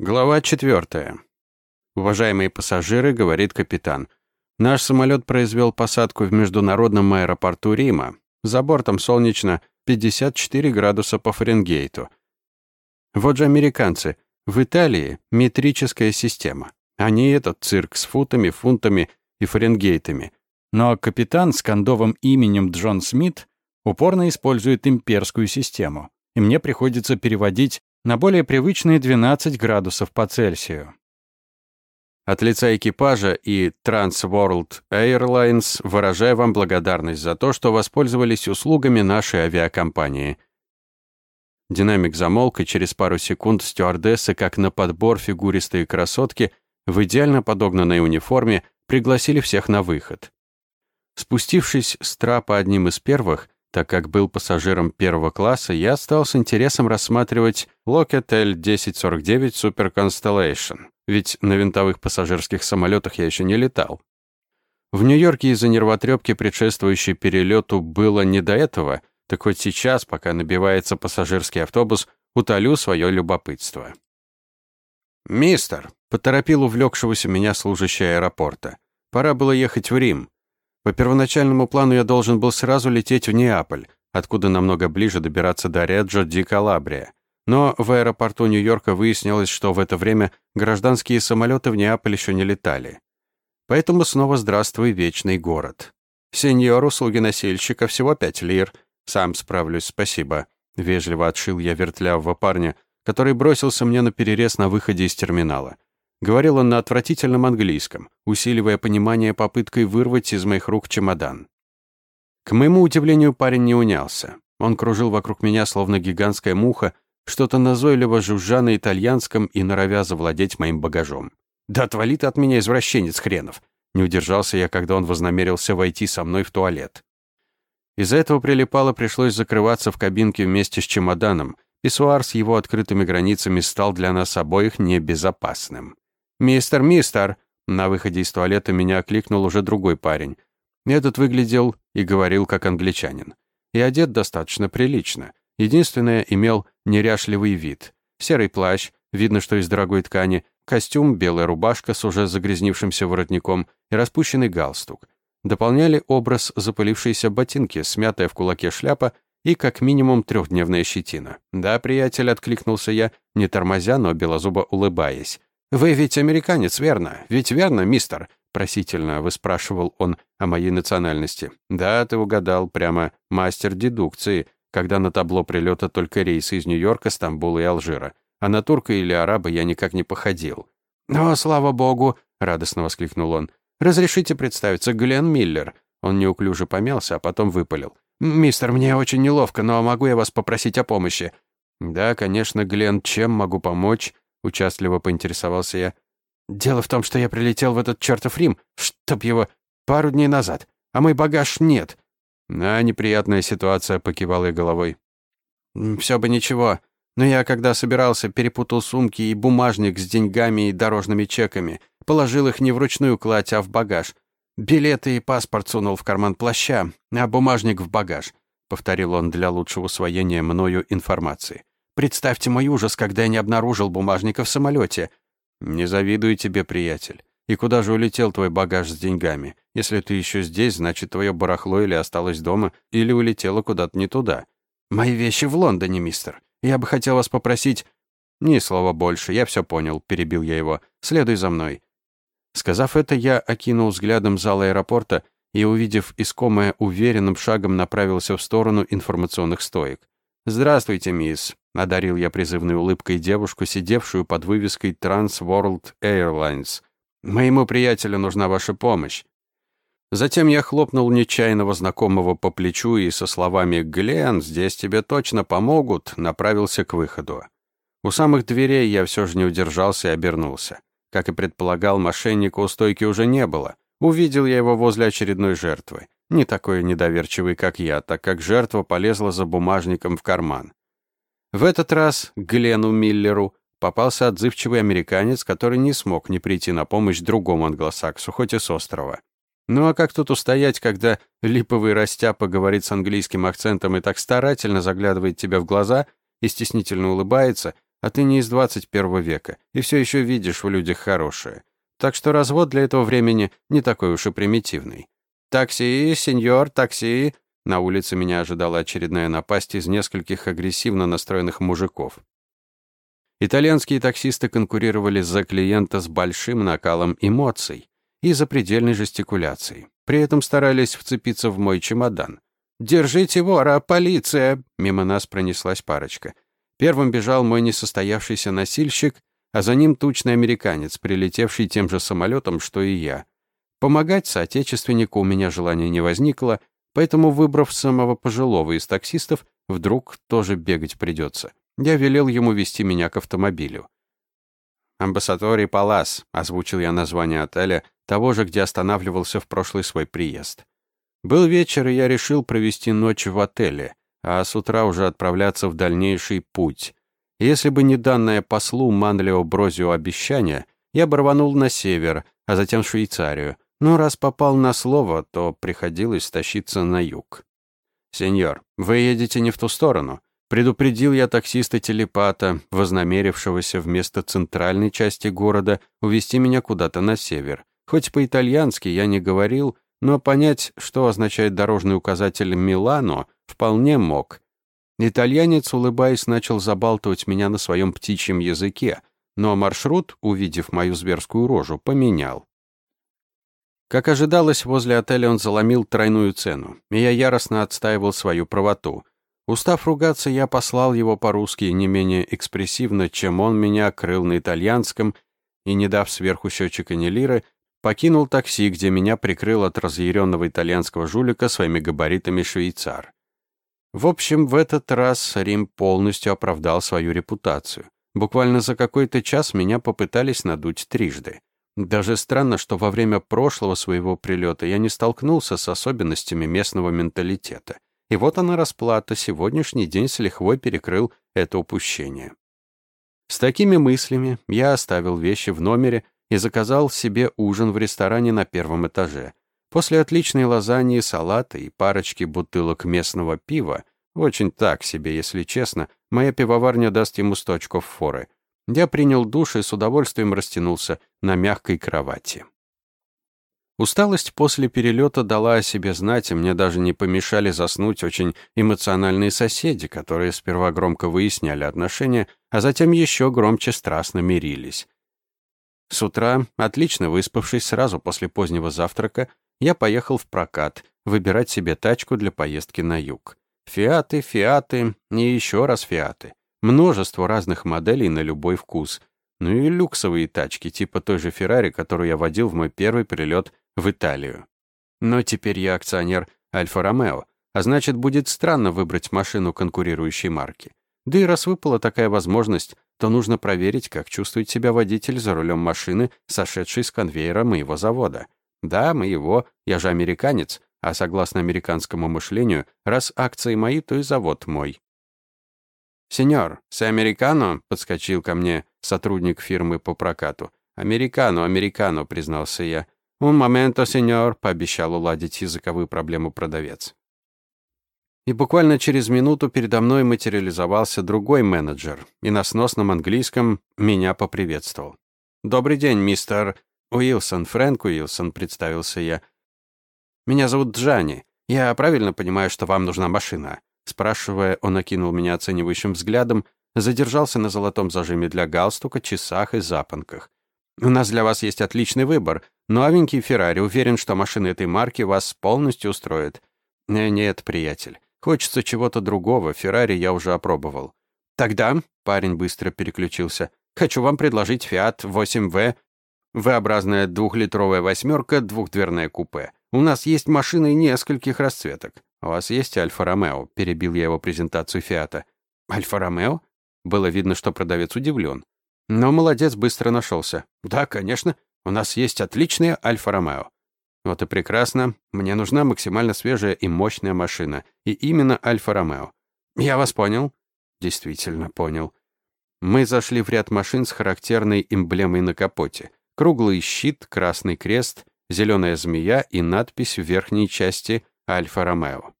Глава 4. Уважаемые пассажиры, говорит капитан. Наш самолет произвел посадку в международном аэропорту Рима. За бортом солнечно 54 градуса по Фаренгейту. Вот же американцы. В Италии метрическая система. Они этот цирк с футами, фунтами и Фаренгейтами. Но капитан с кондовым именем Джон Смит упорно использует имперскую систему. И мне приходится переводить на более привычные 12 градусов по Цельсию. От лица экипажа и Trans World Airlines выражаю вам благодарность за то, что воспользовались услугами нашей авиакомпании. Динамик замолк, и через пару секунд стюардессы, как на подбор фигуристые красотки, в идеально подогнанной униформе, пригласили всех на выход. Спустившись с трапа одним из первых, так как был пассажиром первого класса, я стал с интересом рассматривать Lockheed L-1049 Super Constellation, ведь на винтовых пассажирских самолетах я еще не летал. В Нью-Йорке из-за нервотрепки, предшествующей перелету, было не до этого, так хоть сейчас, пока набивается пассажирский автобус, утолю свое любопытство. «Мистер», — поторопил увлекшегося меня служащий аэропорта, — «пора было ехать в Рим. По первоначальному плану я должен был сразу лететь в Неаполь, откуда намного ближе добираться до Реджо ди Калабрия. Но в аэропорту Нью-Йорка выяснилось, что в это время гражданские самолеты в Неаполь еще не летали. Поэтому снова здравствуй, вечный город. Сеньор, услуги носильщика, всего пять лир. Сам справлюсь, спасибо. Вежливо отшил я вертлявого парня, который бросился мне на перерез на выходе из терминала. Говорил он на отвратительном английском, усиливая понимание попыткой вырвать из моих рук чемодан. К моему удивлению, парень не унялся. Он кружил вокруг меня, словно гигантская муха, что-то назойливо жужжа на итальянском и норовя завладеть моим багажом. «Да отвали ты от меня, извращенец хренов!» Не удержался я, когда он вознамерился войти со мной в туалет. Из-за этого прилипало пришлось закрываться в кабинке вместе с чемоданом. Писсуар с его открытыми границами стал для нас обоих небезопасным. «Мистер, мистер!» На выходе из туалета меня окликнул уже другой парень. Этот выглядел и говорил как англичанин. И одет достаточно прилично. Единственное, имел неряшливый вид. Серый плащ, видно, что из дорогой ткани, костюм, белая рубашка с уже загрязнившимся воротником и распущенный галстук. Дополняли образ запылившиеся ботинки, смятая в кулаке шляпа и как минимум трехдневная щетина. «Да, приятель», — откликнулся я, не тормозя, но белозубо улыбаясь. «Вы ведь американец, верно? Ведь верно, мистер?» Просительно выспрашивал он о моей национальности. «Да, ты угадал, прямо мастер дедукции, когда на табло прилета только рейсы из Нью-Йорка, Стамбула и Алжира. А на турка или араба я никак не походил». «О, слава богу!» — радостно воскликнул он. «Разрешите представиться, Глен Миллер». Он неуклюже помялся, а потом выпалил. «Мистер, мне очень неловко, но могу я вас попросить о помощи?» «Да, конечно, Глен, чем могу помочь?» Участливо поинтересовался я. «Дело в том, что я прилетел в этот чертов Рим, чтоб его, пару дней назад, а мой багаж нет». «А, неприятная ситуация», — покивал я головой. «Все бы ничего, но я, когда собирался, перепутал сумки и бумажник с деньгами и дорожными чеками, положил их не в ручную кладь, а в багаж. Билеты и паспорт сунул в карман плаща, а бумажник в багаж», — повторил он для лучшего усвоения мною информации. Представьте мой ужас, когда я не обнаружил бумажника в самолете. Не завидую тебе, приятель. И куда же улетел твой багаж с деньгами? Если ты еще здесь, значит, твое барахло или осталось дома, или улетело куда-то не туда. Мои вещи в Лондоне, мистер. Я бы хотел вас попросить... Ни слова больше, я все понял, перебил я его. Следуй за мной. Сказав это, я окинул взглядом зал аэропорта и, увидев искомое, уверенным шагом направился в сторону информационных стоек. «Здравствуйте, мисс», — одарил я призывной улыбкой девушку, сидевшую под вывеской Trans World Airlines. «Моему приятелю нужна ваша помощь». Затем я хлопнул нечаянного знакомого по плечу и со словами «Глен, здесь тебе точно помогут», направился к выходу. У самых дверей я все же не удержался и обернулся. Как и предполагал, мошенника у стойки уже не было. Увидел я его возле очередной жертвы не такой недоверчивый, как я, так как жертва полезла за бумажником в карман. В этот раз Глену Миллеру попался отзывчивый американец, который не смог не прийти на помощь другому англосаксу, хоть и с острова. Ну а как тут устоять, когда липовый растяпа говорит с английским акцентом и так старательно заглядывает тебе в глаза и стеснительно улыбается, а ты не из 21 века, и все еще видишь в людях хорошее. Так что развод для этого времени не такой уж и примитивный. «Такси, сеньор, такси!» На улице меня ожидала очередная напасть из нескольких агрессивно настроенных мужиков. Итальянские таксисты конкурировали за клиента с большим накалом эмоций и запредельной жестикуляцией. При этом старались вцепиться в мой чемодан. «Держите вора, полиция!» Мимо нас пронеслась парочка. Первым бежал мой несостоявшийся носильщик, а за ним тучный американец, прилетевший тем же самолетом, что и я. Помогать соотечественнику у меня желания не возникло, поэтому, выбрав самого пожилого из таксистов, вдруг тоже бегать придется. Я велел ему вести меня к автомобилю. «Амбассатори Палас», — озвучил я название отеля, того же, где останавливался в прошлый свой приезд. Был вечер, и я решил провести ночь в отеле, а с утра уже отправляться в дальнейший путь. Если бы не данное послу Манлио Брозио обещание, я бы рванул на север, а затем в Швейцарию, но раз попал на слово, то приходилось тащиться на юг. «Сеньор, вы едете не в ту сторону», Предупредил я таксиста-телепата, вознамерившегося вместо центральной части города увести меня куда-то на север. Хоть по-итальянски я не говорил, но понять, что означает дорожный указатель «Милано», вполне мог. Итальянец, улыбаясь, начал забалтывать меня на своем птичьем языке, но маршрут, увидев мою зверскую рожу, поменял. Как ожидалось, возле отеля он заломил тройную цену, и я яростно отстаивал свою правоту. Устав ругаться, я послал его по-русски не менее экспрессивно, чем он меня крыл на итальянском, и, не дав сверху счетчика ни покинул такси, где меня прикрыл от разъяренного итальянского жулика своими габаритами швейцар. В общем, в этот раз Рим полностью оправдал свою репутацию. Буквально за какой-то час меня попытались надуть трижды. Даже странно, что во время прошлого своего прилета я не столкнулся с особенностями местного менталитета. И вот она расплата, сегодняшний день с лихвой перекрыл это упущение. С такими мыслями я оставил вещи в номере и заказал себе ужин в ресторане на первом этаже. После отличной лазаньи, салата и парочки бутылок местного пива, очень так себе, если честно, моя пивоварня даст ему сто очков форы. Я принял душ и с удовольствием растянулся на мягкой кровати. Усталость после перелета дала о себе знать, и мне даже не помешали заснуть очень эмоциональные соседи, которые сперва громко выясняли отношения, а затем еще громче страстно мирились. С утра, отлично выспавшись сразу после позднего завтрака, я поехал в прокат, выбирать себе тачку для поездки на юг. Фиаты, фиаты и еще раз фиаты. Множество разных моделей на любой вкус. Ну и люксовые тачки, типа той же Феррари, которую я водил в мой первый прилет в Италию. Но теперь я акционер Альфа-Ромео, а значит, будет странно выбрать машину конкурирующей марки. Да и раз выпала такая возможность, то нужно проверить, как чувствует себя водитель за рулем машины, сошедшей с конвейера моего завода. Да, моего, я же американец, а согласно американскому мышлению, раз акции мои, то и завод мой. «Сеньор, с американо?» — подскочил ко мне сотрудник фирмы по прокату. «Американо, американо», — признался я. «Un momento, сеньор», — пообещал уладить языковую проблему продавец. И буквально через минуту передо мной материализовался другой менеджер и на сносном английском меня поприветствовал. «Добрый день, мистер Уилсон, Фрэнк Уилсон», — представился я. «Меня зовут Джанни. Я правильно понимаю, что вам нужна машина?» Спрашивая, он окинул меня оценивающим взглядом, задержался на золотом зажиме для галстука, часах и запонках. «У нас для вас есть отличный выбор. Новенький Феррари. Уверен, что машина этой марки вас полностью устроит». «Э, «Нет, приятель. Хочется чего-то другого. Феррари я уже опробовал». «Тогда», — парень быстро переключился, «хочу вам предложить Fiat 8V. V-образная двухлитровая восьмерка, двухдверное купе. У нас есть машины нескольких расцветок. У вас есть Альфа-Ромео?» — перебил я его презентацию Фиата. «Альфа-Ромео?» Было видно, что продавец удивлен. Но молодец быстро нашелся. «Да, конечно. У нас есть отличная Альфа-Ромео». Вот и прекрасно. Мне нужна максимально свежая и мощная машина. И именно Альфа-Ромео. Я вас понял? Действительно понял. Мы зашли в ряд машин с характерной эмблемой на капоте. Круглый щит, красный крест, зеленая змея и надпись в верхней части «Альфа-Ромео».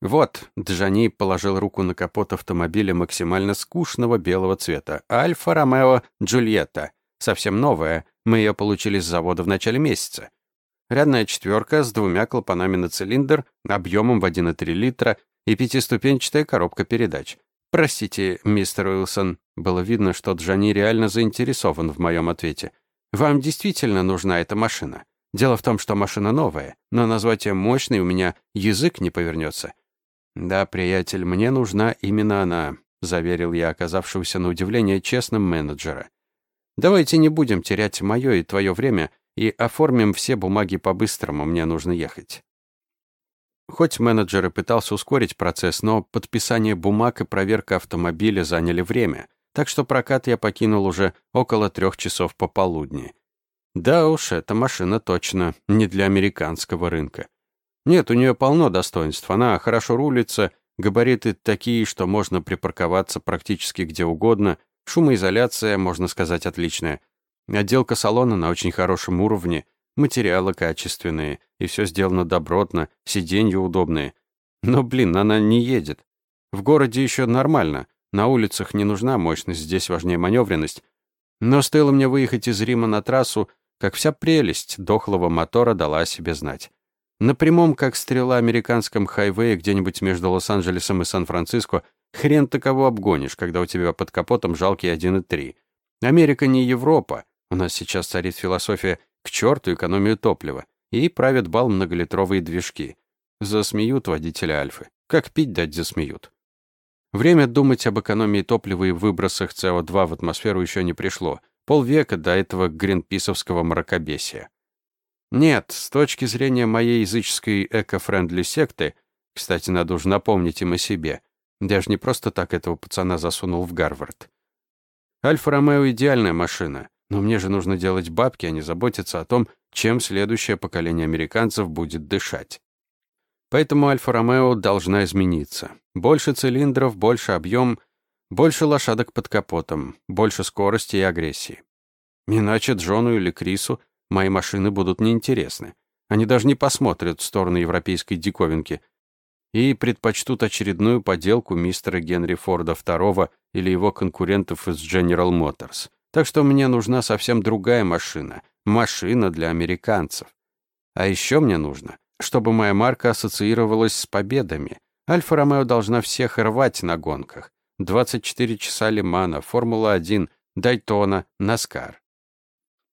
Вот, Джани положил руку на капот автомобиля максимально скучного белого цвета. Альфа-Ромео Джульетта. Совсем новая. Мы ее получили с завода в начале месяца. Рядная четверка с двумя клапанами на цилиндр, объемом в 1,3 литра и пятиступенчатая коробка передач. «Простите, мистер Уилсон». Было видно, что Джани реально заинтересован в моем ответе. «Вам действительно нужна эта машина? Дело в том, что машина новая, но назвать ее мощной у меня язык не повернется. «Да, приятель, мне нужна именно она», — заверил я оказавшегося на удивление честным менеджера. «Давайте не будем терять мое и твое время и оформим все бумаги по-быстрому, мне нужно ехать». Хоть менеджер и пытался ускорить процесс, но подписание бумаг и проверка автомобиля заняли время, так что прокат я покинул уже около трех часов пополудни. Да уж, эта машина точно не для американского рынка. Нет, у нее полно достоинств. Она хорошо рулится, габариты такие, что можно припарковаться практически где угодно, шумоизоляция, можно сказать, отличная. Отделка салона на очень хорошем уровне, материалы качественные, и все сделано добротно, сиденья удобные. Но, блин, она не едет. В городе еще нормально, на улицах не нужна мощность, здесь важнее маневренность. Но стоило мне выехать из Рима на трассу, как вся прелесть дохлого мотора дала о себе знать. На прямом, как стрела, американском хайвее где-нибудь между Лос-Анджелесом и Сан-Франциско хрен ты кого обгонишь, когда у тебя под капотом жалкий 1,3. Америка не Европа. У нас сейчас царит философия «к черту экономию топлива» и правят бал многолитровые движки. Засмеют водителя Альфы. Как пить дать засмеют. Время думать об экономии топлива и выбросах СО2 в атмосферу еще не пришло. Полвека до этого гринписовского мракобесия. Нет, с точки зрения моей языческой эко-френдли секты, кстати, надо уж напомнить им о себе, я же не просто так этого пацана засунул в Гарвард. Альфа-Ромео идеальная машина, но мне же нужно делать бабки, а не заботиться о том, чем следующее поколение американцев будет дышать. Поэтому Альфа-Ромео должна измениться. Больше цилиндров, больше объем, больше лошадок под капотом, больше скорости и агрессии. Иначе Джону или Крису мои машины будут неинтересны. Они даже не посмотрят в сторону европейской диковинки и предпочтут очередную поделку мистера Генри Форда II или его конкурентов из General Motors. Так что мне нужна совсем другая машина. Машина для американцев. А еще мне нужно, чтобы моя марка ассоциировалась с победами. Альфа-Ромео должна всех рвать на гонках. 24 часа Лимана, Формула-1, Дайтона, Наскар.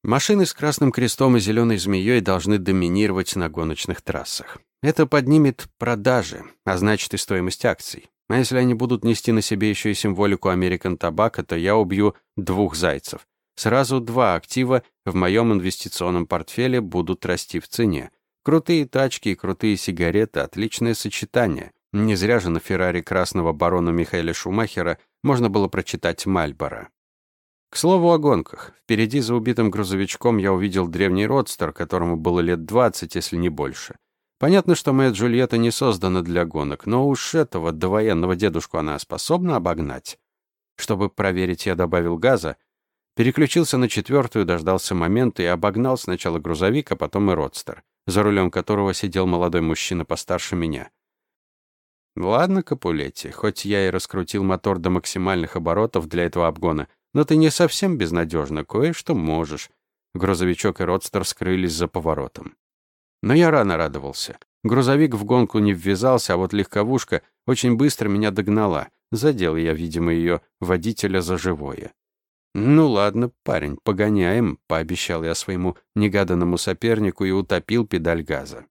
Машины с красным крестом и зеленой змеей должны доминировать на гоночных трассах. Это поднимет продажи, а значит и стоимость акций. А если они будут нести на себе еще и символику American Tobacco, то я убью двух зайцев. Сразу два актива в моем инвестиционном портфеле будут расти в цене. Крутые тачки и крутые сигареты — отличное сочетание. Не зря же на Феррари красного барона Михаэля Шумахера можно было прочитать Мальборо. К слову о гонках. Впереди за убитым грузовичком я увидел древний родстер, которому было лет 20, если не больше. Понятно, что моя Джульетта не создана для гонок, но уж этого довоенного дедушку она способна обогнать. Чтобы проверить, я добавил газа, переключился на четвертую, дождался момента и обогнал сначала грузовик, а потом и родстер, за рулем которого сидел молодой мужчина постарше меня. Ладно, Капулетти, хоть я и раскрутил мотор до максимальных оборотов для этого обгона, но ты не совсем безнадежна, кое-что можешь. Грузовичок и родстер скрылись за поворотом. Но я рано радовался. Грузовик в гонку не ввязался, а вот легковушка очень быстро меня догнала. Задел я, видимо, ее водителя за живое. «Ну ладно, парень, погоняем», — пообещал я своему негаданному сопернику и утопил педаль газа.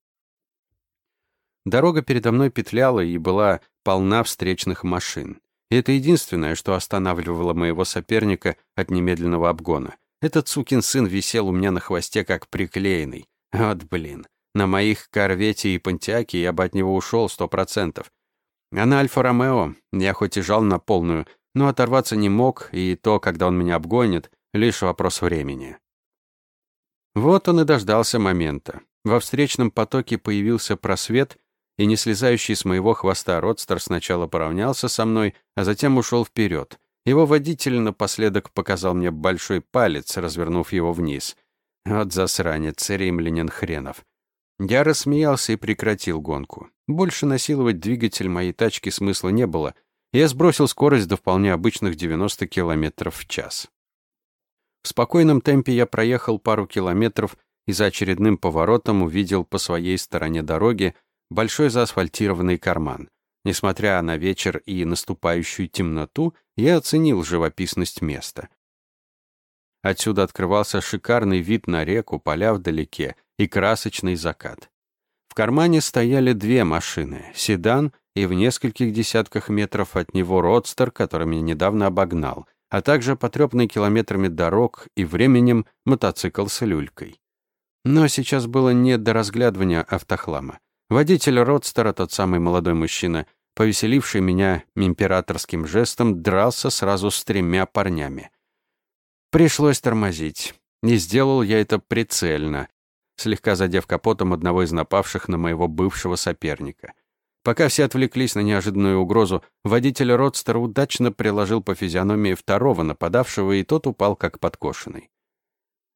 Дорога передо мной петляла и была полна встречных машин. И это единственное, что останавливало моего соперника от немедленного обгона. Этот сукин сын висел у меня на хвосте как приклеенный. Вот блин. На моих Корвете и Понтиаке я бы от него ушел сто процентов. А на Альфа-Ромео я хоть и жал на полную, но оторваться не мог, и то, когда он меня обгонит, лишь вопрос времени. Вот он и дождался момента. Во встречном потоке появился просвет, и не слезающий с моего хвоста родстер сначала поравнялся со мной, а затем ушел вперед. Его водитель напоследок показал мне большой палец, развернув его вниз. Вот засранец, римлянин хренов. Я рассмеялся и прекратил гонку. Больше насиловать двигатель моей тачки смысла не было. Я сбросил скорость до вполне обычных 90 км в час. В спокойном темпе я проехал пару километров и за очередным поворотом увидел по своей стороне дороги большой заасфальтированный карман. Несмотря на вечер и наступающую темноту, я оценил живописность места. Отсюда открывался шикарный вид на реку, поля вдалеке и красочный закат. В кармане стояли две машины — седан и в нескольких десятках метров от него родстер, который меня недавно обогнал, а также потрепанный километрами дорог и временем мотоцикл с люлькой. Но сейчас было не до разглядывания автохлама. Водитель родстера, тот самый молодой мужчина, повеселивший меня императорским жестом, дрался сразу с тремя парнями. Пришлось тормозить. Не сделал я это прицельно, слегка задев капотом одного из напавших на моего бывшего соперника. Пока все отвлеклись на неожиданную угрозу, водитель родстера удачно приложил по физиономии второго нападавшего, и тот упал как подкошенный.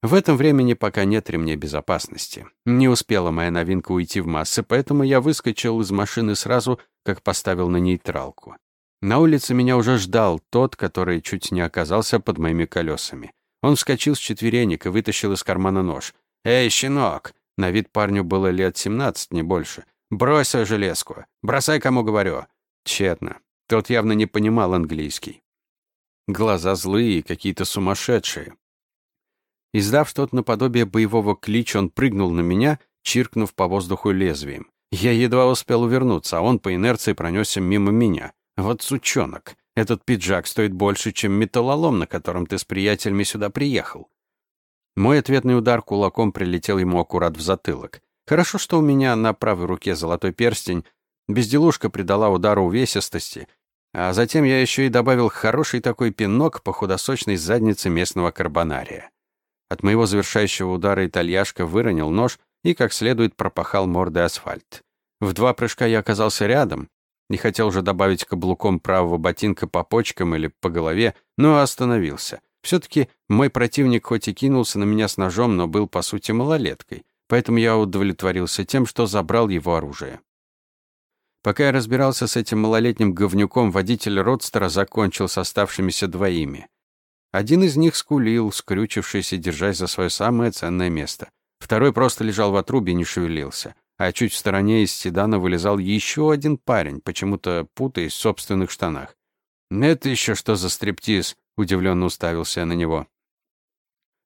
В этом времени пока нет ремней безопасности. Не успела моя новинка уйти в массы, поэтому я выскочил из машины сразу, как поставил на нейтралку. На улице меня уже ждал тот, который чуть не оказался под моими колесами. Он вскочил с четверенек и вытащил из кармана нож. «Эй, щенок!» На вид парню было лет семнадцать, не больше. «Брось свою железку! Бросай, кому говорю!» Тщетно. Тот явно не понимал английский. Глаза злые какие-то сумасшедшие. Издав что-то наподобие боевого клича, он прыгнул на меня, чиркнув по воздуху лезвием. Я едва успел увернуться, а он по инерции пронесся мимо меня. Вот сучонок. Этот пиджак стоит больше, чем металлолом, на котором ты с приятелями сюда приехал. Мой ответный удар кулаком прилетел ему аккурат в затылок. Хорошо, что у меня на правой руке золотой перстень. Безделушка придала удару увесистости, а затем я еще и добавил хороший такой пинок по худосочной заднице местного карбонария. От моего завершающего удара итальяшка выронил нож и как следует пропахал мордой асфальт. В два прыжка я оказался рядом. Не хотел уже добавить каблуком правого ботинка по почкам или по голове, но остановился. Все-таки мой противник хоть и кинулся на меня с ножом, но был, по сути, малолеткой, поэтому я удовлетворился тем, что забрал его оружие. Пока я разбирался с этим малолетним говнюком, водитель Родстера закончил с оставшимися двоими. Один из них скулил, скрючившись и держась за свое самое ценное место. Второй просто лежал в отрубе и не шевелился. А чуть в стороне из седана вылезал еще один парень, почему-то путаясь в собственных штанах. «Это еще что за стриптиз?» — удивленно уставился я на него.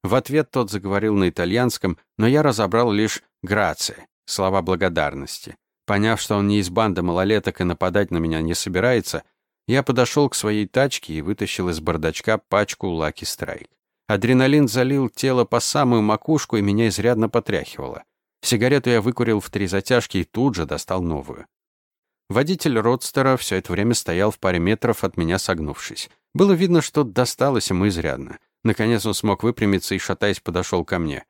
В ответ тот заговорил на итальянском, но я разобрал лишь «грация» — слова благодарности. Поняв, что он не из банды малолеток и нападать на меня не собирается, я подошел к своей тачке и вытащил из бардачка пачку Lucky Strike. Адреналин залил тело по самую макушку и меня изрядно потряхивало. Сигарету я выкурил в три затяжки и тут же достал новую. Водитель родстера все это время стоял в паре метров от меня согнувшись. Было видно, что досталось ему изрядно. Наконец он смог выпрямиться и, шатаясь, подошел ко мне.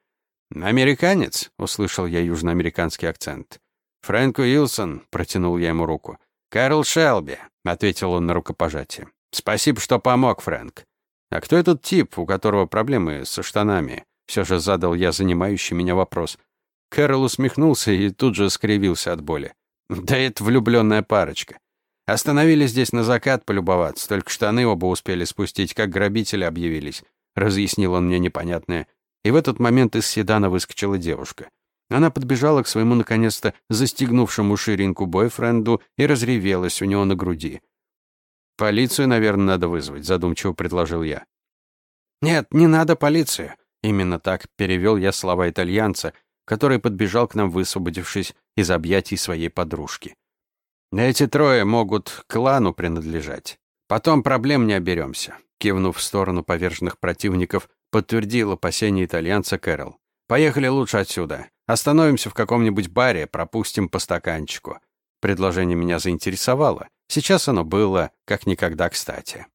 «Американец?» — услышал я южноамериканский акцент. «Фрэнк Уилсон», — протянул я ему руку. «Кэрол Шелби», — ответил он на рукопожатие. «Спасибо, что помог, Фрэнк». «А кто этот тип, у которого проблемы со штанами?» Все же задал я занимающий меня вопрос. Кэрол усмехнулся и тут же скривился от боли. «Да это влюбленная парочка. Остановились здесь на закат полюбоваться, только штаны оба успели спустить, как грабители объявились», — разъяснил он мне непонятное. И в этот момент из седана выскочила девушка. Она подбежала к своему, наконец-то, застегнувшему ширинку бойфренду и разревелась у него на груди. «Полицию, наверное, надо вызвать», — задумчиво предложил я. «Нет, не надо полицию». Именно так перевел я слова итальянца, который подбежал к нам, высвободившись из объятий своей подружки. «Эти трое могут клану принадлежать. Потом проблем не оберемся», — кивнув в сторону поверженных противников, подтвердил опасение итальянца Кэрол. «Поехали лучше отсюда. Остановимся в каком-нибудь баре, пропустим по стаканчику». Предложение меня заинтересовало. Сейчас оно было как никогда кстати.